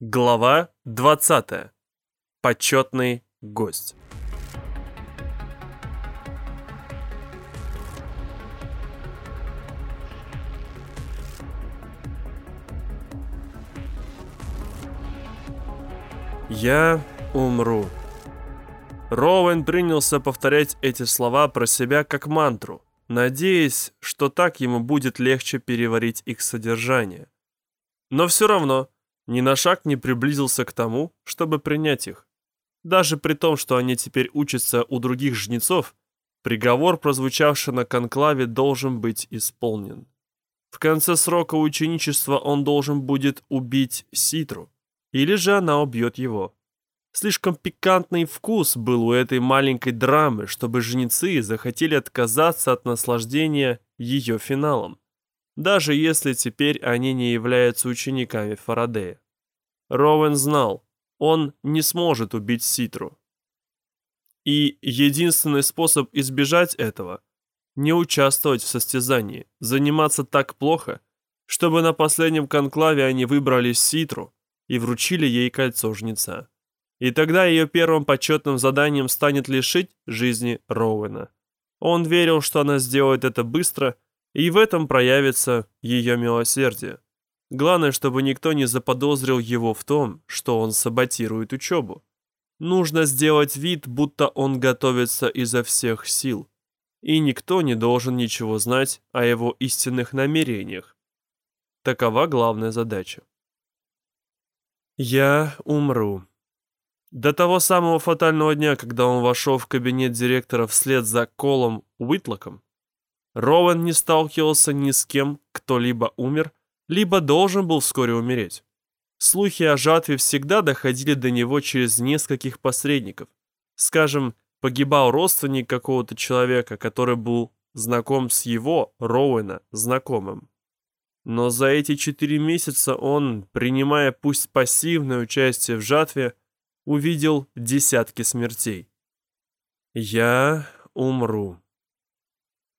Глава 20. Почетный гость. Я умру. Роуэн принялся повторять эти слова про себя как мантру, надеясь, что так ему будет легче переварить их содержание. Но все равно ни на шаг не приблизился к тому, чтобы принять их. Даже при том, что они теперь учатся у других жнецов, приговор, прозвучавший на конклаве, должен быть исполнен. В конце срока ученичества он должен будет убить Ситру, или же она убьет его. Слишком пикантный вкус был у этой маленькой драмы, чтобы жнецы захотели отказаться от наслаждения ее финалом даже если теперь они не являются учениками Фарадея. Роуэн знал, он не сможет убить Ситру. И единственный способ избежать этого – не участвовать в состязании, заниматься так плохо, чтобы на последнем конклаве они выбрали Ситру и вручили ей кольцо жнеца. И тогда ее первым почетным заданием станет лишить жизни Роуэна. Он верил, что она сделает это быстро – и в этом проявится ее милосердие. Главное, чтобы никто не заподозрил его в том, что он саботирует учебу. Нужно сделать вид, будто он готовится изо всех сил. И никто не должен ничего знать о его истинных намерениях. Такова главная задача. Я умру. До того самого фатального дня, когда он вошел в кабинет директора вслед за Колом Уитлоком, Роуэн не сталкивался ни с кем, кто либо умер, либо должен был вскоре умереть. Слухи о жатве всегда доходили до него через нескольких посредников. Скажем, погибал родственник какого-то человека, который был знаком с его, Роуэна, знакомым. Но за эти четыре месяца он, принимая пусть пассивное участие в жатве, увидел десятки смертей. «Я умру»,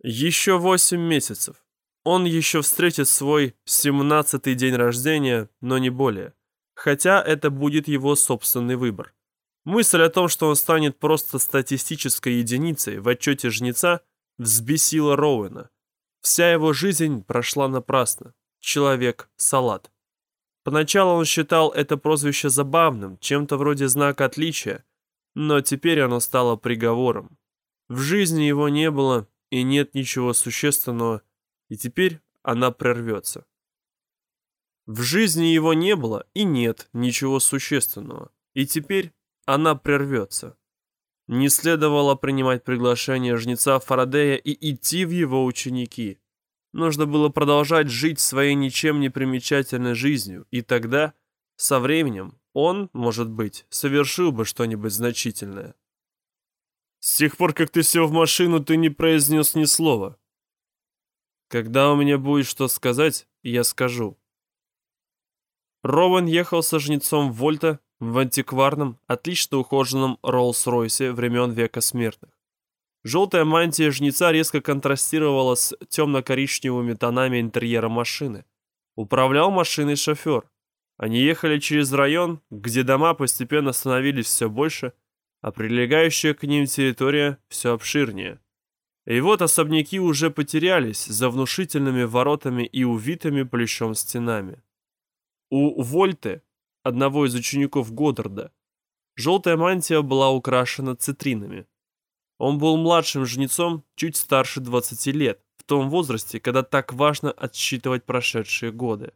еще восемь месяцев. Он еще встретит свой семнадцатый день рождения, но не более. Хотя это будет его собственный выбор. Мысль о том, что он станет просто статистической единицей в отчете жнеца, взбесила Роуэна. Вся его жизнь прошла напрасно. Человек-салат. Поначалу он считал это прозвище забавным, чем-то вроде знака отличия, но теперь оно стало приговором. В жизни его не было, и нет ничего существенного, и теперь она прервется. В жизни его не было и нет ничего существенного, и теперь она прервется. Не следовало принимать приглашение жнеца Фарадея и идти в его ученики. Нужно было продолжать жить своей ничем не примечательной жизнью, и тогда, со временем, он, может быть, совершил бы что-нибудь значительное. С тех пор, как ты сел в машину, ты не произнес ни слова. Когда у меня будет что сказать, я скажу. Роуэн ехал со жнецом Вольта в антикварном, отлично ухоженном Роллс-Ройсе времен века смертных. Желтая мантия жнеца резко контрастировала с темно-коричневыми тонами интерьера машины. Управлял машиной шофер. Они ехали через район, где дома постепенно становились все больше – а прилегающая к ним территория все обширнее. И вот особняки уже потерялись за внушительными воротами и увитыми плещом стенами. У Вольты, одного из учеников Годдарда, желтая мантия была украшена цитринами. Он был младшим жнецом, чуть старше 20 лет, в том возрасте, когда так важно отсчитывать прошедшие годы.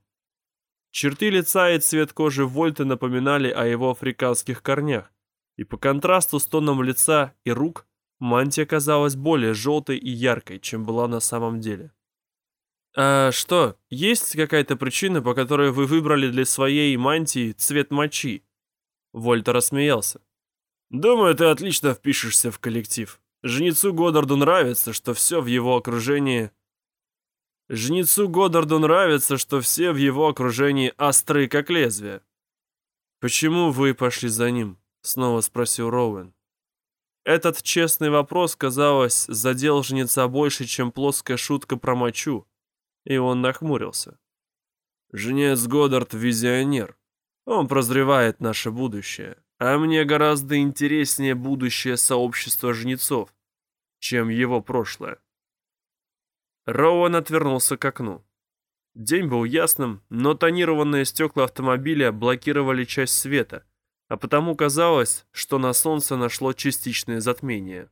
Черты лица и цвет кожи Вольты напоминали о его африканских корнях, и по контрасту с тоном лица и рук мантия казалась более желтой и яркой, чем была на самом деле. «А что, есть какая-то причина, по которой вы выбрали для своей мантии цвет мочи?» Вольтер рассмеялся. «Думаю, ты отлично впишешься в коллектив. Жнецу Годдарду нравится, что все в его окружении... Жнецу Годдарду нравится, что все в его окружении остры, как лезвие. Почему вы пошли за ним?» Снова спросил Роуэн. Этот честный вопрос, казалось, задел жнеца больше, чем плоская шутка про мочу, и он нахмурился. Жнец Годдард — визионер. Он прозревает наше будущее, а мне гораздо интереснее будущее сообщества жнецов, чем его прошлое. Роуэн отвернулся к окну. День был ясным, но тонированные стекла автомобиля блокировали часть света, а потому казалось, что на солнце нашло частичное затмение.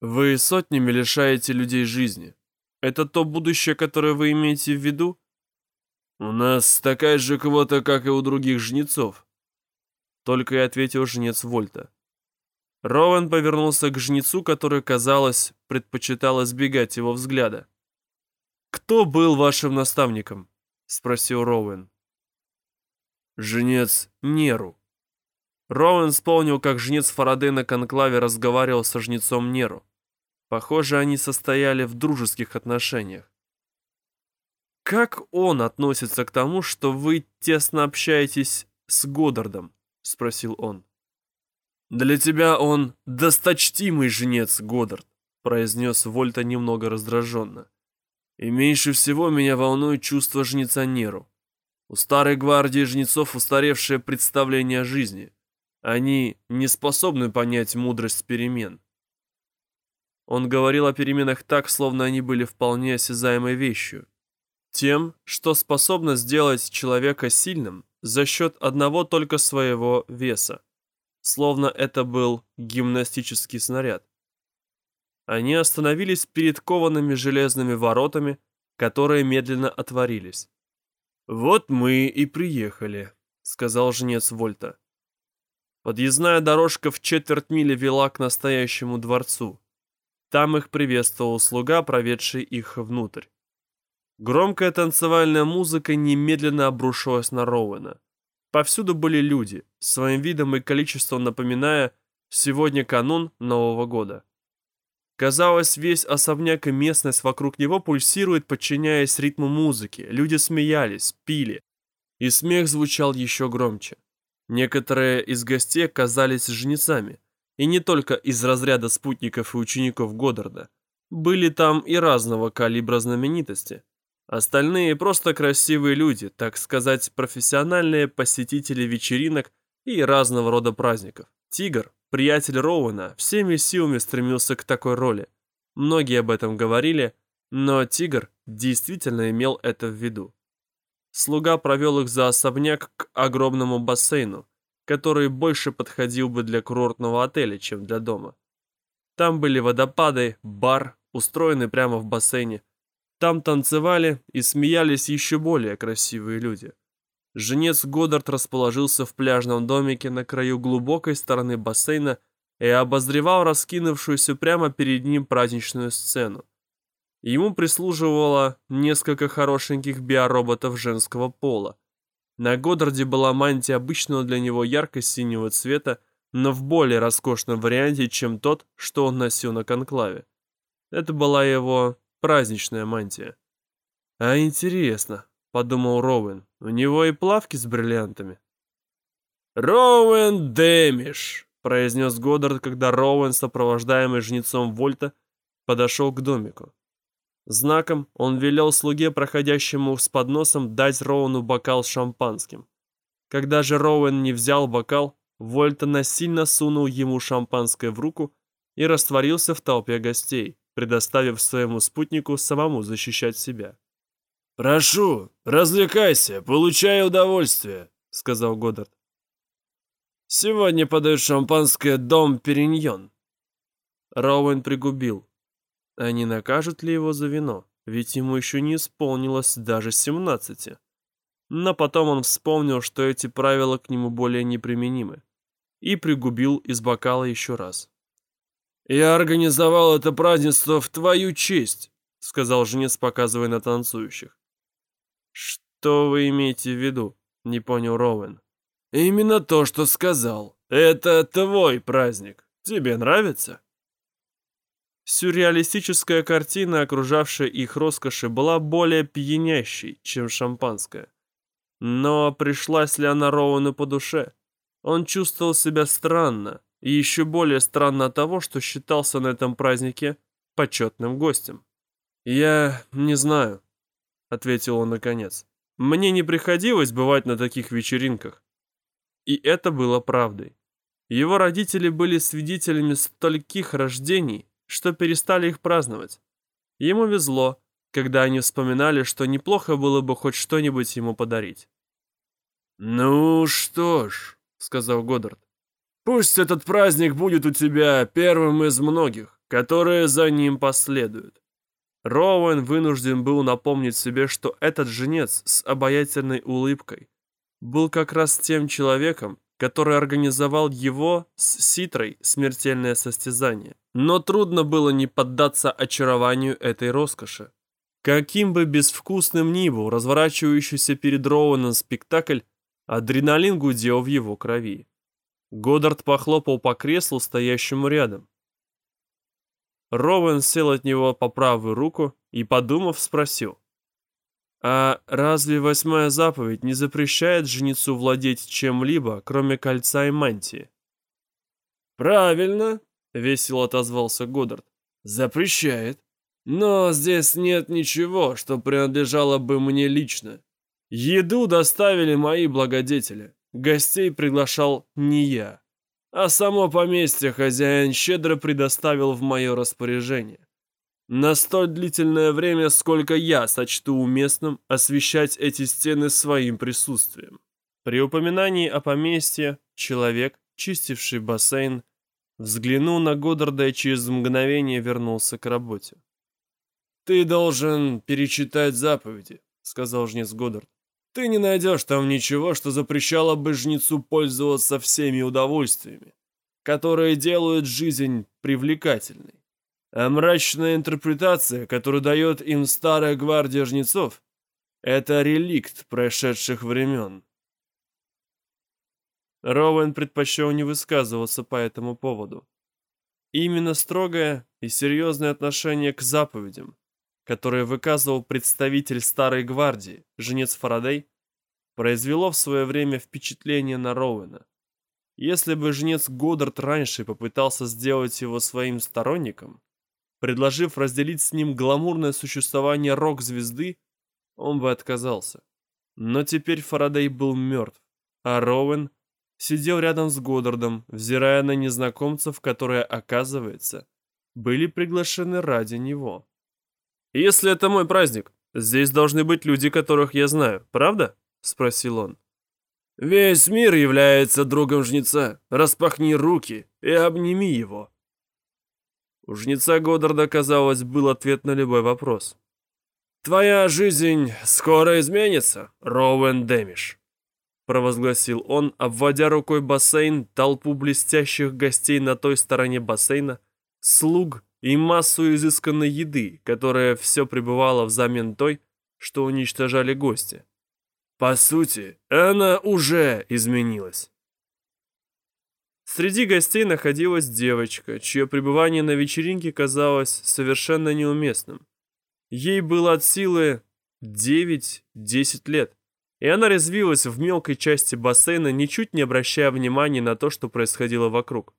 Вы сотнями лишаете людей жизни. Это то будущее, которое вы имеете в виду? У нас такая же квота, как и у других жнецов. Только и ответил жнец Вольта. Роуэн повернулся к жнецу, который, казалось, предпочитал избегать его взгляда. «Кто был вашим наставником?» — спросил Роуэн. «Жнец Неру». Роуэн вспомнил, как жнец Фарадей на конклаве разговаривал со жнецом Неру. Похоже, они состояли в дружеских отношениях. «Как он относится к тому, что вы тесно общаетесь с Годдардом?» — спросил он. «Для тебя он досточтимый жнец, Годдард», — произнес Вольта немного раздраженно. «И меньше всего меня волнует чувство жнеца Неру. У старой гвардии жнецов устаревшее представление о жизни. Они не способны понять мудрость перемен. Он говорил о переменах так, словно они были вполне осязаемой вещью. Тем, что способно сделать человека сильным за счет одного только своего веса. Словно это был гимнастический снаряд. Они остановились перед коваными железными воротами, которые медленно отворились. «Вот мы и приехали», — сказал жнец Вольта. Подъездная дорожка в четверть мили вела к настоящему дворцу. Там их приветствовал слуга, проведший их внутрь. Громкая танцевальная музыка немедленно обрушилась на Роуэна. Повсюду были люди, своим видом и количеством напоминая «сегодня канун Нового года». Казалось, весь особняк и местность вокруг него пульсирует, подчиняясь ритму музыки. Люди смеялись, пили. И смех звучал еще громче. Некоторые из гостей казались жнецами – и не только из разряда спутников и учеников Годдарда. Были там и разного калибра знаменитости. Остальные просто красивые люди, так сказать, профессиональные посетители вечеринок и разного рода праздников. Тигр, приятель Роуэна, всеми силами стремился к такой роли. Многие об этом говорили, но Тигр действительно имел это в виду. Слуга провел их за особняк к огромному бассейну, который больше подходил бы для курортного отеля, чем для дома. Там были водопады, бар, устроенный прямо в бассейне. Там танцевали и смеялись еще более красивые люди. Женец Годдард расположился в пляжном домике на краю глубокой стороны бассейна и обозревал раскинувшуюся прямо перед ним праздничную сцену. Ему прислуживало несколько хорошеньких биороботов женского пола. На Годдарде была мантия обычного для него ярко-синего цвета, но в более роскошном варианте, чем тот, что он носил на конклаве. Это была его праздничная мантия. «А интересно», — подумал Роуэн, — «у него и плавки с бриллиантами». «Роуэн Дэмиш», — произнес Годдард, когда Роуэн, сопровождаемый жнецом Вольта, подошел к домику. Знаком он велел слуге, проходящему с подносом, дать Роуэну бокал с шампанским. Когда же Роуэн не взял бокал, Вольта насильно сунул ему шампанское в руку и растворился в толпе гостей, предоставив своему спутнику самому защищать себя. «Прошу, развлекайся, получай удовольствие», — сказал Годдард. «Сегодня подают шампанское «Дом Периньон». Роуэн пригубил. А не накажут ли его за вино? Ведь ему еще не исполнилось даже семнадцати. Но потом он вспомнил, что эти правила к нему более неприменимы. И пригубил из бокала еще раз. «Я организовал это празднество в твою честь», — сказал женец, показывая на танцующих. «Что вы имеете в виду?» — не понял Роуэн. «Именно то, что сказал. Это твой праздник. Тебе нравится?» Сюрреалистическая картина, окружавшая их роскоши, была более пьянящей, чем шампанское. Но пришлась ли она Роуэну по душе? Он чувствовал себя странно, и еще более странно от того, что считался на этом празднике почетным гостем. «Я не знаю», — ответил он наконец. «Мне не приходилось бывать на таких вечеринках. И это было правдой. Его родители были свидетелями стольких рождений, что перестали их праздновать. Ему везло, когда они вспоминали, что неплохо было бы хоть что-нибудь ему подарить. «Ну что ж», — сказал Годдард, — «пусть этот праздник будет у тебя первым из многих, которые за ним последуют». Роуэн вынужден был напомнить себе, что этот женец с обаятельной улыбкой был как раз тем человеком, который организовал его с Ситрой смертельное состязание. Но трудно было не поддаться очарованию этой роскоши. Каким бы безвкусным ни был разворачивающийся перед Роуэном спектакль, Адреналин гудел в его крови. Годдард похлопал по креслу, стоящему рядом. Роуэн сел от него по правую руку и, подумав, спросил. «А разве восьмая заповедь не запрещает жнецу владеть чем-либо, кроме кольца и мантии?» «Правильно», — весело отозвался Годдард. «Запрещает. Но здесь нет ничего, что принадлежало бы мне лично. Еду доставили мои благодетели. Гостей приглашал не я. А само поместье хозяин щедро предоставил в мое распоряжение. На столь длительное время, сколько я сочту уместным освещать эти стены своим присутствием. При упоминании о поместье человек, чистивший бассейн, взглянул на Годдарда и через мгновение вернулся к работе. «Ты должен перечитать заповеди», — сказал жнец Годдард. Ты не найдешь там ничего, что запрещало бы жнецу пользоваться всеми удовольствиями, которые делают жизнь привлекательной. А мрачная интерпретация, которую дает им старая гвардия жнецов, это реликт прошедших времен. Роуэн предпочел не высказываться по этому поводу. Именно строгое и серьезное отношение к заповедям, которое выказывал представитель Старой Гвардии, женец Фарадей, произвело в свое время впечатление на Роуэна. Если бы жнец Годдард раньше попытался сделать его своим сторонником, предложив разделить с ним гламурное существование рок-звезды, он бы отказался. Но теперь Фарадей был мертв, а Роуэн сидел рядом с Годдардом, взирая на незнакомцев, которые, оказывается, были приглашены ради него. «Если это мой праздник, здесь должны быть люди, которых я знаю, правда?» — спросил он. «Весь мир является другом жнеца. Распахни руки и обними его». У жнеца Годдарда, казалось, был ответ на любой вопрос. «Твоя жизнь скоро изменится, Роуэн Дэмиш», — провозгласил он, обводя рукой бассейн, толпу блестящих гостей на той стороне бассейна, слуг и массу изысканной еды, которая все пребывала взамен той, что уничтожали гости. По сути, она уже изменилась. Среди гостей находилась девочка, чье пребывание на вечеринке казалось совершенно неуместным. Ей было от силы 9-10 лет, и она резвилась в мелкой части бассейна, ничуть не обращая внимания на то, что происходило вокруг.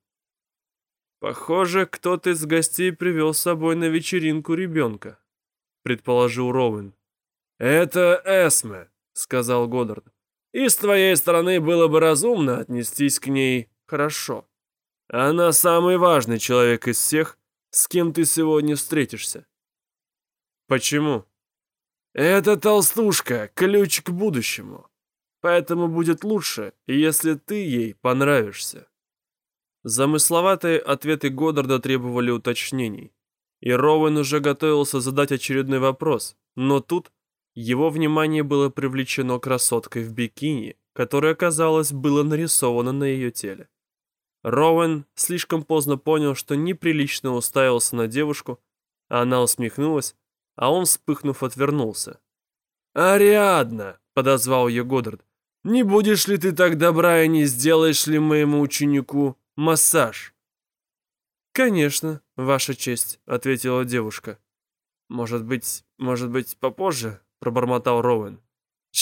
«Похоже, кто-то из гостей привел с собой на вечеринку ребенка», — предположил Роуэн. «Это Эсме», — сказал Годдард. «И с твоей стороны было бы разумно отнестись к ней хорошо. Она самый важный человек из всех, с кем ты сегодня встретишься». «Почему?» «Это толстушка, ключ к будущему. Поэтому будет лучше, если ты ей понравишься». Замысловатые ответы Годдарда требовали уточнений. И Роуэн уже готовился задать очередной вопрос, но тут его внимание было привлечено красоткой в бикини, которая, казалось, было нарисовано на ее теле. Роуэн слишком поздно понял, что неприлично уставился на девушку, а она усмехнулась, а он, вспыхнув, отвернулся. «Ариадна!» — подозвал ее Годдард. «Не будешь ли ты так добра и не сделаешь ли моему ученику массаж?» «Конечно, ваша честь», — ответила девушка. «Может быть, может быть, попозже?» — пробормотал Роуэн.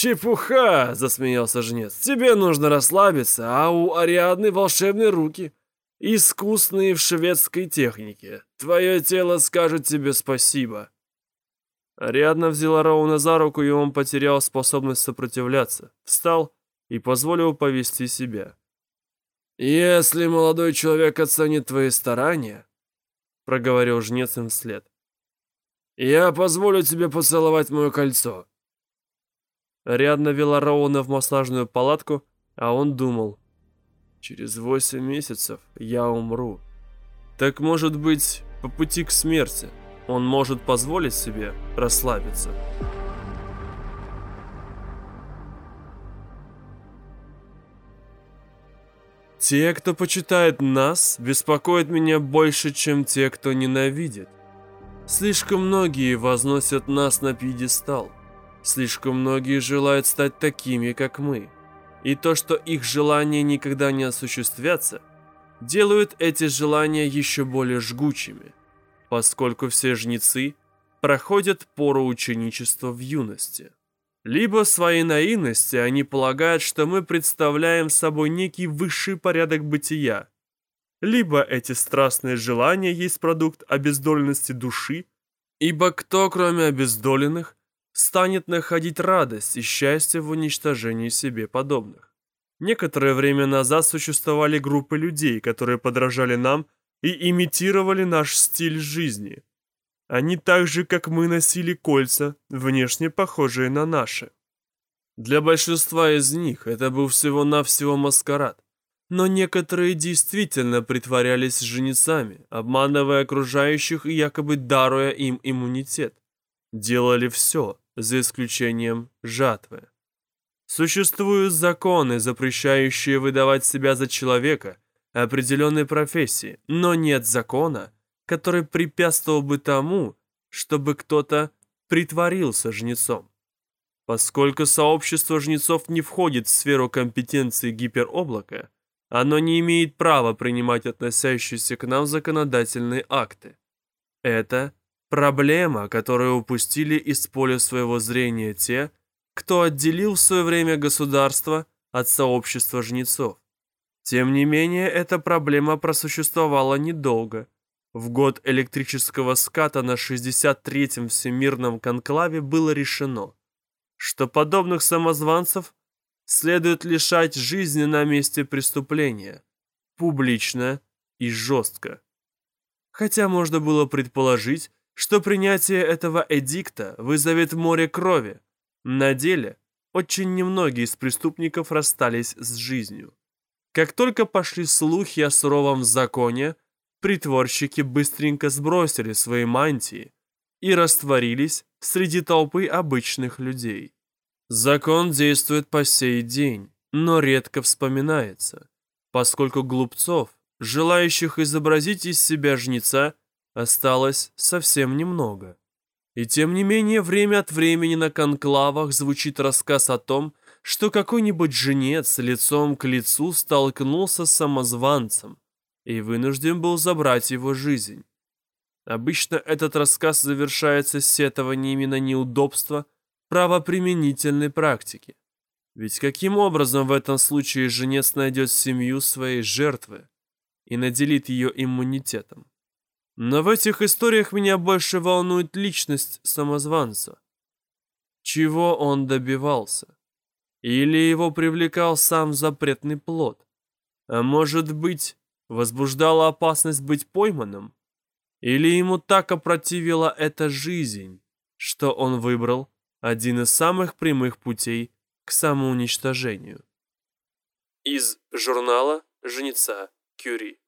«Чепуха!» — засмеялся жнец. «Тебе нужно расслабиться, а у Ариадны волшебные руки, искусные в шведской технике. Твое тело скажет тебе спасибо». Ариадна взяла Роуна за руку, и он потерял способность сопротивляться, встал и позволил повести себя. «Если молодой человек оценит твои старания», — проговорил жнец им вслед, — «я позволю тебе поцеловать мое кольцо». Рядно вела Роуна в массажную палатку, а он думал, «Через восемь месяцев я умру. Так, может быть, по пути к смерти он может позволить себе расслабиться». Те, кто почитает нас, беспокоят меня больше, чем те, кто ненавидит. Слишком многие возносят нас на пьедестал. Слишком многие желают стать такими, как мы. И то, что их желания никогда не осуществятся, делают эти желания еще более жгучими, поскольку все жнецы проходят пору ученичества в юности. Либо своей наивности они полагают, что мы представляем собой некий высший порядок бытия, либо эти страстные желания есть продукт обездоленности души, ибо кто, кроме обездоленных, станет находить радость и счастье в уничтожении себе подобных. Некоторое время назад существовали группы людей, которые подражали нам и имитировали наш стиль жизни – они так же, как мы, носили кольца, внешне похожие на наши. Для большинства из них это был всего-навсего маскарад. Но некоторые действительно притворялись женицами, обманывая окружающих и якобы даруя им иммунитет. Делали все, за исключением жатвы. Существуют законы, запрещающие выдавать себя за человека определенной профессии, но нет закона, который препятствовал бы тому, чтобы кто-то притворился жнецом. Поскольку сообщество жнецов не входит в сферу компетенции гипероблака, оно не имеет права принимать относящиеся к нам законодательные акты. Это проблема, которую упустили из поля своего зрения те, кто отделил в свое время государство от сообщества жнецов. Тем не менее, эта проблема просуществовала недолго – в год электрического ската на 63-м Всемирном конклаве было решено, что подобных самозванцев следует лишать жизни на месте преступления, публично и жестко. Хотя можно было предположить, что принятие этого эдикта вызовет море крови, на деле очень немногие из преступников расстались с жизнью. Как только пошли слухи о суровом законе, притворщики быстренько сбросили свои мантии и растворились среди толпы обычных людей. Закон действует по сей день, но редко вспоминается, поскольку глупцов, желающих изобразить из себя жнеца, осталось совсем немного. И тем не менее, время от времени на конклавах звучит рассказ о том, что какой-нибудь женец лицом к лицу столкнулся с самозванцем, и вынужден был забрать его жизнь. Обычно этот рассказ завершается сетованиями на неудобства правоприменительной практики. Ведь каким образом в этом случае женец найдет семью своей жертвы и наделит ее иммунитетом? Но в этих историях меня больше волнует личность самозванца. Чего он добивался? Или его привлекал сам запретный плод? А может быть, возбуждала опасность быть пойманным? Или ему так опротивила эта жизнь, что он выбрал один из самых прямых путей к самоуничтожению? Из журнала «Женица Кюри»